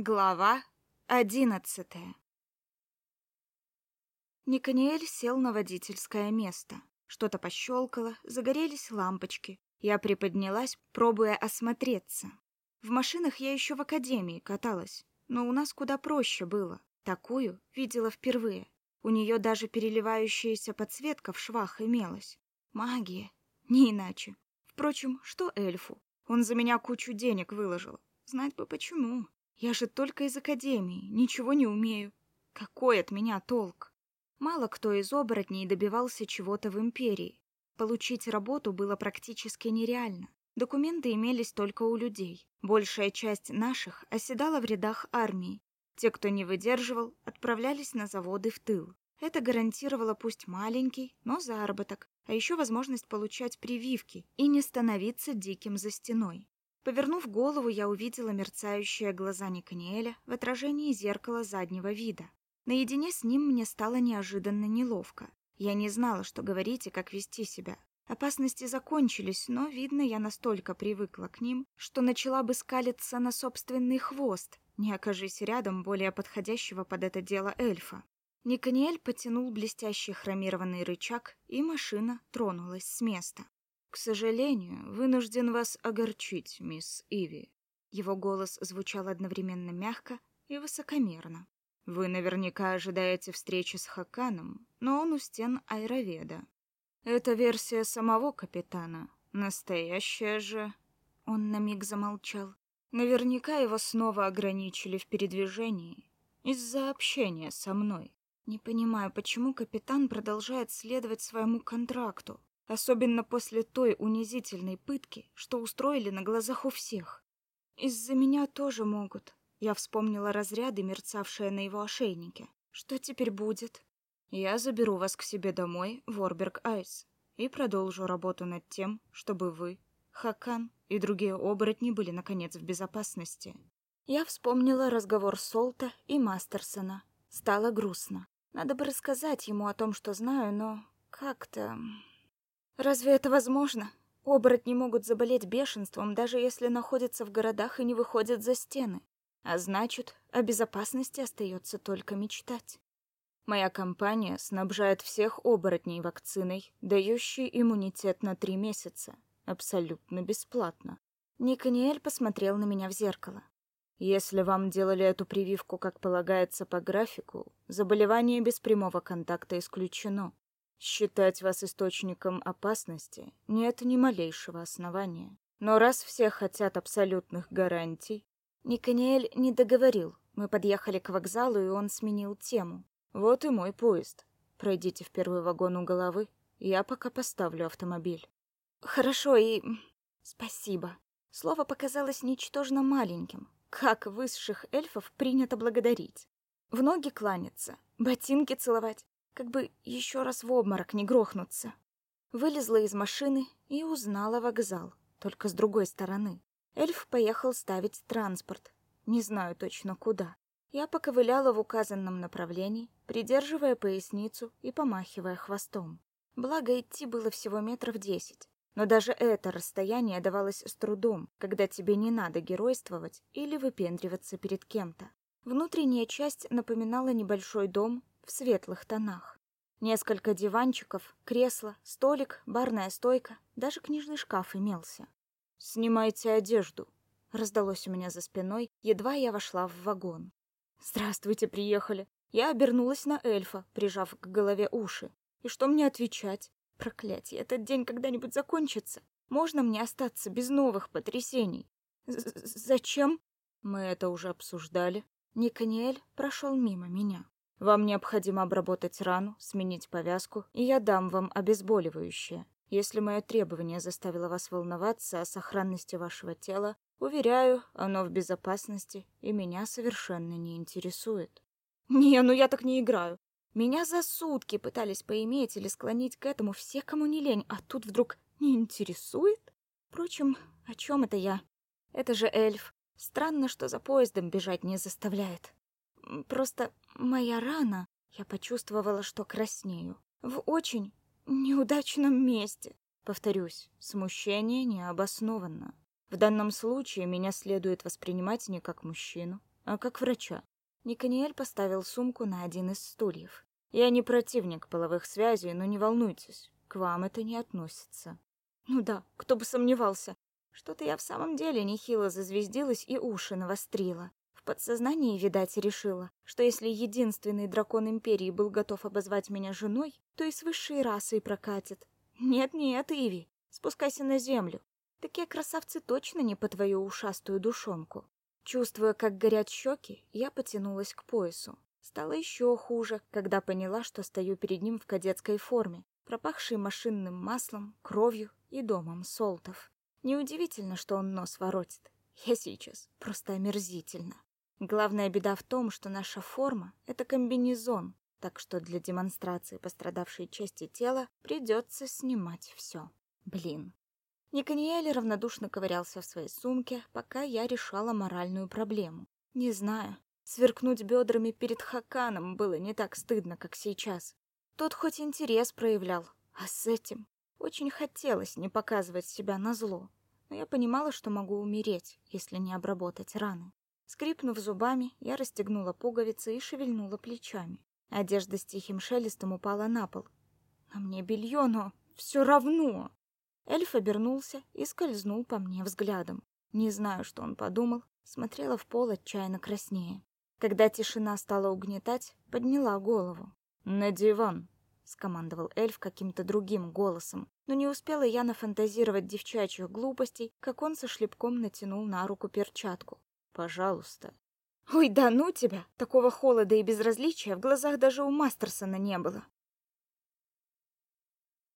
Глава одиннадцатая Никаниэль сел на водительское место. Что-то пощелкало, загорелись лампочки. Я приподнялась, пробуя осмотреться. В машинах я еще в академии каталась, но у нас куда проще было. Такую видела впервые. У нее даже переливающаяся подсветка в швах имелась. Магия, не иначе. Впрочем, что эльфу? Он за меня кучу денег выложил. Знать бы почему. Я же только из академии, ничего не умею. Какой от меня толк? Мало кто из оборотней добивался чего-то в империи. Получить работу было практически нереально. Документы имелись только у людей. Большая часть наших оседала в рядах армии. Те, кто не выдерживал, отправлялись на заводы в тыл. Это гарантировало пусть маленький, но заработок, а еще возможность получать прививки и не становиться диким за стеной. Повернув голову, я увидела мерцающие глаза Никаниэля в отражении зеркала заднего вида. Наедине с ним мне стало неожиданно неловко. Я не знала, что говорить и как вести себя. Опасности закончились, но, видно, я настолько привыкла к ним, что начала бы скалиться на собственный хвост, не окажись рядом более подходящего под это дело эльфа. Никаниэль потянул блестящий хромированный рычаг, и машина тронулась с места. К сожалению, вынужден вас огорчить, мисс Иви. Его голос звучал одновременно мягко и высокомерно. Вы наверняка ожидаете встречи с Хаканом, но он у стен Айроведа. Это версия самого капитана. Настоящая же... Он на миг замолчал. Наверняка его снова ограничили в передвижении из-за общения со мной. Не понимаю, почему капитан продолжает следовать своему контракту особенно после той унизительной пытки, что устроили на глазах у всех. Из-за меня тоже могут. Я вспомнила разряды, мерцавшие на его ошейнике. Что теперь будет? Я заберу вас к себе домой в Орберг Айс и продолжу работу над тем, чтобы вы, Хакан и другие оборотни были наконец в безопасности. Я вспомнила разговор Солта и Мастерсона. Стало грустно. Надо бы рассказать ему о том, что знаю, но как-то Разве это возможно? Оборотни могут заболеть бешенством, даже если находятся в городах и не выходят за стены. А значит, о безопасности остается только мечтать. Моя компания снабжает всех оборотней вакциной, дающей иммунитет на три месяца. Абсолютно бесплатно. Никаниэль посмотрел на меня в зеркало. Если вам делали эту прививку, как полагается по графику, заболевание без прямого контакта исключено. Считать вас источником опасности нет ни малейшего основания. Но раз все хотят абсолютных гарантий... Никаниэль не договорил. Мы подъехали к вокзалу, и он сменил тему. Вот и мой поезд. Пройдите в первый вагон у головы. Я пока поставлю автомобиль. Хорошо, и... Спасибо. Слово показалось ничтожно маленьким. Как высших эльфов принято благодарить. В ноги кланяться, ботинки целовать как бы еще раз в обморок не грохнуться. Вылезла из машины и узнала вокзал, только с другой стороны. Эльф поехал ставить транспорт. Не знаю точно куда. Я поковыляла в указанном направлении, придерживая поясницу и помахивая хвостом. Благо, идти было всего метров десять. Но даже это расстояние давалось с трудом, когда тебе не надо геройствовать или выпендриваться перед кем-то. Внутренняя часть напоминала небольшой дом в светлых тонах. Несколько диванчиков, кресло, столик, барная стойка, даже книжный шкаф имелся. «Снимайте одежду», — раздалось у меня за спиной, едва я вошла в вагон. «Здравствуйте, приехали». Я обернулась на эльфа, прижав к голове уши. И что мне отвечать? Проклятие, этот день когда-нибудь закончится. Можно мне остаться без новых потрясений? Зачем? Мы это уже обсуждали. Никаниэль прошел мимо меня. Вам необходимо обработать рану, сменить повязку, и я дам вам обезболивающее. Если мое требование заставило вас волноваться о сохранности вашего тела, уверяю, оно в безопасности и меня совершенно не интересует. Не, ну я так не играю. Меня за сутки пытались поиметь или склонить к этому все, кому не лень, а тут вдруг не интересует? Впрочем, о чем это я? Это же эльф. Странно, что за поездом бежать не заставляет. Просто моя рана, я почувствовала, что краснею. В очень неудачном месте. Повторюсь, смущение необоснованно. В данном случае меня следует воспринимать не как мужчину, А как врача? Никаниэль поставил сумку на один из стульев. Я не противник половых связей, но не волнуйтесь, к вам это не относится. Ну да, кто бы сомневался. Что-то я в самом деле нехило зазвездилась и уши навострила. Подсознании, видать, решила, что если единственный дракон Империи был готов обозвать меня женой, то и с высшей расой прокатит. Нет-нет, Иви, спускайся на землю. Такие красавцы точно не по твою ушастую душонку. Чувствуя, как горят щеки, я потянулась к поясу. Стало еще хуже, когда поняла, что стою перед ним в кадетской форме, пропахшей машинным маслом, кровью и домом солтов. Неудивительно, что он нос воротит. Я сейчас просто омерзительно. Главная беда в том, что наша форма — это комбинезон, так что для демонстрации пострадавшей части тела придется снимать все. Блин. Никаниэль равнодушно ковырялся в своей сумке, пока я решала моральную проблему. Не знаю, сверкнуть бедрами перед Хаканом было не так стыдно, как сейчас. Тот хоть интерес проявлял, а с этим очень хотелось не показывать себя на зло. Но я понимала, что могу умереть, если не обработать раны. Скрипнув зубами, я расстегнула пуговицы и шевельнула плечами. Одежда с тихим шелестом упала на пол. На мне белье, но все равно. Эльф обернулся и скользнул по мне взглядом. Не знаю, что он подумал, смотрела в пол отчаянно краснее. Когда тишина стала угнетать, подняла голову. «На диван!» — скомандовал эльф каким-то другим голосом. Но не успела я нафантазировать девчачьих глупостей, как он со шлепком натянул на руку перчатку. «Пожалуйста». «Ой, да ну тебя! Такого холода и безразличия в глазах даже у Мастерсона не было.